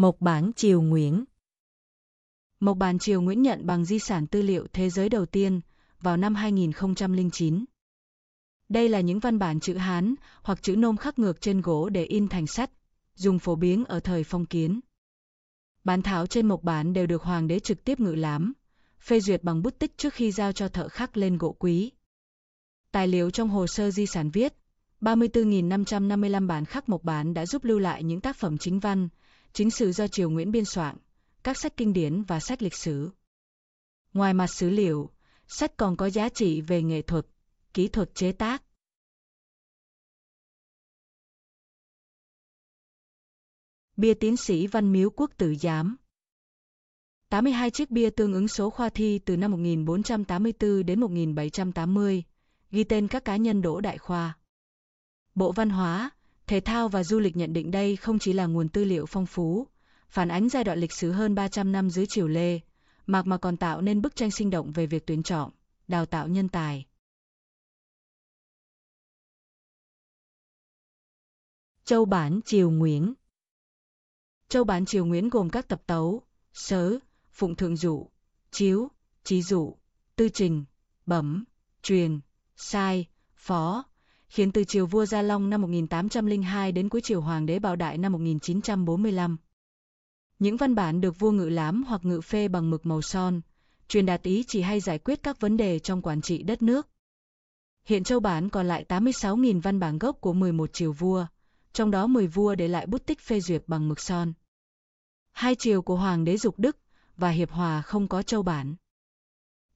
Mộc bản Triều Nguyễn Mộc Bản Triều Nguyễn nhận bằng di sản tư liệu thế giới đầu tiên vào năm 2009. Đây là những văn bản chữ Hán hoặc chữ nôm khắc ngược trên gỗ để in thành sách, dùng phổ biến ở thời phong kiến. Bản thảo trên mộc bản đều được hoàng đế trực tiếp ngự lám, phê duyệt bằng bút tích trước khi giao cho thợ khắc lên gỗ quý. Tài liệu trong hồ sơ di sản viết, 34.555 bản khắc mộc bản đã giúp lưu lại những tác phẩm chính văn, chính sử do Triều Nguyễn biên soạn, các sách kinh điển và sách lịch sử. Ngoài mặt sử liệu, sách còn có giá trị về nghệ thuật, kỹ thuật chế tác. Bia tiến sĩ Văn Miếu Quốc Tử Giám 82 chiếc bia tương ứng số khoa thi từ năm 1484 đến 1780, ghi tên các cá nhân đỗ đại khoa. Bộ Văn hóa, Thể thao và Du lịch nhận định đây không chỉ là nguồn tư liệu phong phú, phản ánh giai đoạn lịch sử hơn 300 năm dưới triều Lê, mà mà còn tạo nên bức tranh sinh động về việc tuyển chọn, đào tạo nhân tài. Châu bản Triều Nguyễn Châu bản Triều Nguyễn gồm các tập tấu, sớ, phụng thượng dụ, chiếu, trí dụ, tư trình, bẩm, truyền, sai, phó, khiến từ triều vua Gia Long năm 1802 đến cuối triều Hoàng đế Bảo Đại năm 1945. Những văn bản được vua ngự lám hoặc ngự phê bằng mực màu son, truyền đạt ý chỉ hay giải quyết các vấn đề trong quản trị đất nước. Hiện châu bản còn lại 86.000 văn bản gốc của 11 triều vua, trong đó 10 vua để lại bút tích phê duyệt bằng mực son. Hai triều của Hoàng đế Dục Đức và Hiệp Hòa không có châu bản.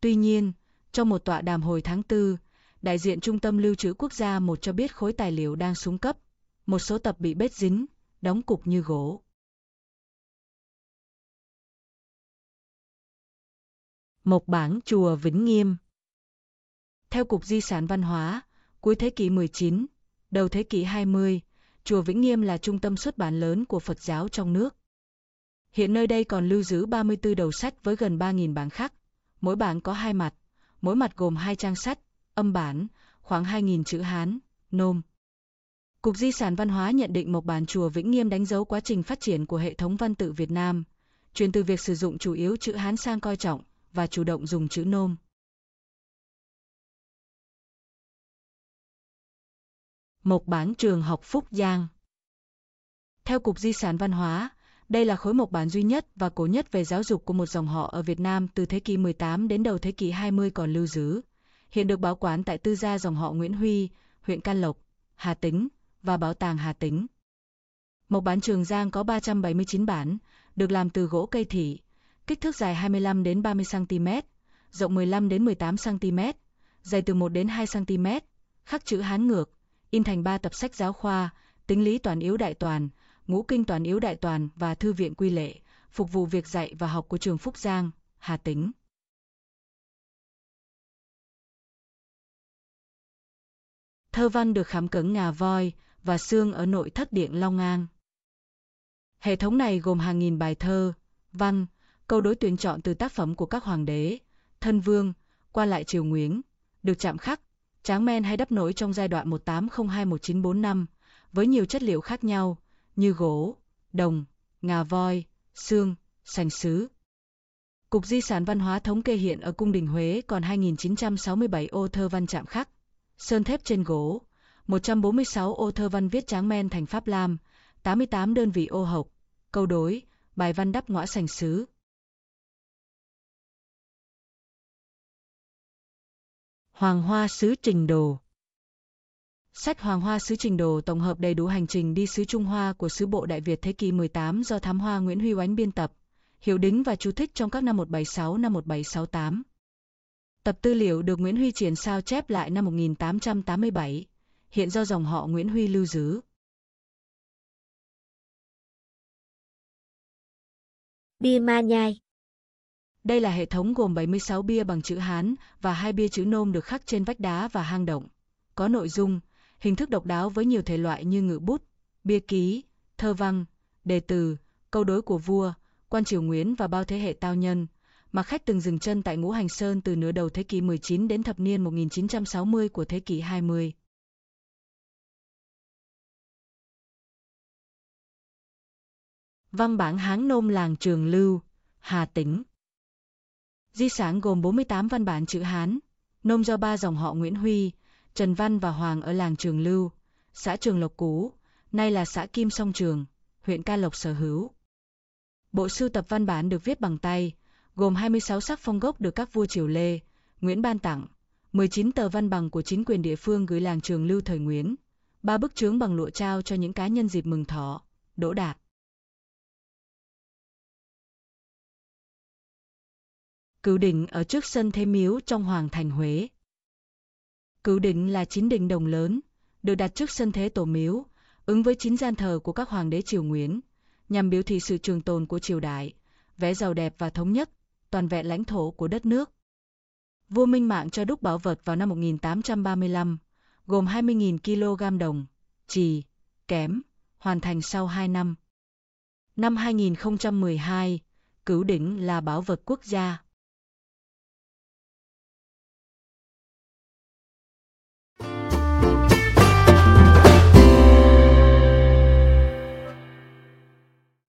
Tuy nhiên, trong một tọa đàm hồi tháng 4, đại diện Trung tâm Lưu trữ Quốc gia một cho biết khối tài liệu đang xuống cấp, một số tập bị bết dính, đóng cục như gỗ. Một bản chùa Vĩnh Nghiêm Theo Cục Di sản Văn hóa, cuối thế kỷ 19, đầu thế kỷ 20, chùa Vĩnh Nghiêm là trung tâm xuất bản lớn của Phật giáo trong nước. Hiện nơi đây còn lưu giữ 34 đầu sách với gần 3.000 bản khắc, mỗi bản có hai mặt, mỗi mặt gồm hai trang sách, âm bản, khoảng 2.000 chữ Hán, nôm. Cục Di sản Văn hóa nhận định một bản chùa Vĩnh Nghiêm đánh dấu quá trình phát triển của hệ thống văn tự Việt Nam, chuyển từ việc sử dụng chủ yếu chữ Hán sang coi trọng và chủ động dùng chữ nôm. Một bản trường học Phúc Giang Theo Cục Di sản Văn hóa, đây là khối mộc bản duy nhất và cổ nhất về giáo dục của một dòng họ ở Việt Nam từ thế kỷ 18 đến đầu thế kỷ 20 còn lưu giữ. Hiện được bảo quản tại tư gia dòng họ Nguyễn Huy, huyện Can Lộc, Hà Tĩnh và Bảo tàng Hà Tĩnh. Mộc bản Trường Giang có 379 bản, được làm từ gỗ cây thị, kích thước dài 25 đến 30 cm, rộng 15 đến 18 cm, dày từ 1 đến 2 cm, khắc chữ Hán ngược, in thành 3 tập sách giáo khoa, tính lý toàn yếu đại toàn, ngũ kinh toàn yếu đại toàn và thư viện quy lệ, phục vụ việc dạy và học của trường Phúc Giang, Hà Tĩnh. Thơ văn được khám cứng ngà voi và xương ở nội thất điện Long An. Hệ thống này gồm hàng nghìn bài thơ, văn, câu đối tuyển chọn từ tác phẩm của các hoàng đế, thân vương, qua lại triều Nguyễn, được chạm khắc, tráng men hay đắp nổi trong giai đoạn 1802-1945, với nhiều chất liệu khác nhau, như gỗ, đồng, ngà voi, xương, sành sứ. Cục Di sản Văn hóa thống kê hiện ở Cung đình Huế còn 2.967 ô thơ văn chạm khắc, sơn thép trên gỗ, 146 ô thơ văn viết tráng men thành Pháp Lam, 88 đơn vị ô học, câu đối, bài văn đắp ngõ sành sứ. Hoàng Hoa Sứ Trình Đồ Sách Hoàng Hoa Sứ Trình Đồ tổng hợp đầy đủ hành trình đi xứ Trung Hoa của sứ bộ Đại Việt thế kỷ 18 do thám hoa Nguyễn Huy Oánh biên tập, hiểu đính và chú thích trong các năm 176 năm 1768. Tập tư liệu được Nguyễn Huy triển sao chép lại năm 1887, hiện do dòng họ Nguyễn Huy lưu giữ. Bia ma nhai Đây là hệ thống gồm 76 bia bằng chữ Hán và hai bia chữ nôm được khắc trên vách đá và hang động. Có nội dung, hình thức độc đáo với nhiều thể loại như ngự bút, bia ký, thơ văn, đề từ, câu đối của vua, quan triều Nguyễn và bao thế hệ tao nhân, mà khách từng dừng chân tại Ngũ Hành Sơn từ nửa đầu thế kỷ 19 đến thập niên 1960 của thế kỷ 20. Văn bản Hán nôm làng Trường Lưu, Hà Tĩnh. Di sản gồm 48 văn bản chữ Hán, nôm do ba dòng họ Nguyễn Huy, Trần Văn và Hoàng ở làng Trường Lưu, xã Trường Lộc Cú, nay là xã Kim Song Trường, huyện Ca Lộc sở hữu. Bộ sưu tập văn bản được viết bằng tay, gồm 26 sắc phong gốc được các vua triều Lê, Nguyễn ban tặng, 19 tờ văn bằng của chính quyền địa phương gửi làng Trường Lưu thời Nguyễn, ba bức chướng bằng lụa trao cho những cá nhân dịp mừng thọ, đỗ đạt. Cửu đỉnh ở trước sân Thế Miếu trong Hoàng thành Huế. Cửu đỉnh là chín đỉnh đồng lớn, được đặt trước sân Thế Tổ Miếu, ứng với chín gian thờ của các hoàng đế triều Nguyễn, nhằm biểu thị sự trường tồn của triều đại, vẽ giàu đẹp và thống nhất, toàn vẹn lãnh thổ của đất nước. Vua Minh Mạng cho đúc bảo vật vào năm 1835, gồm 20.000 kg đồng, trì, kém, hoàn thành sau 2 năm. Năm 2012, cửu đỉnh là bảo vật quốc gia.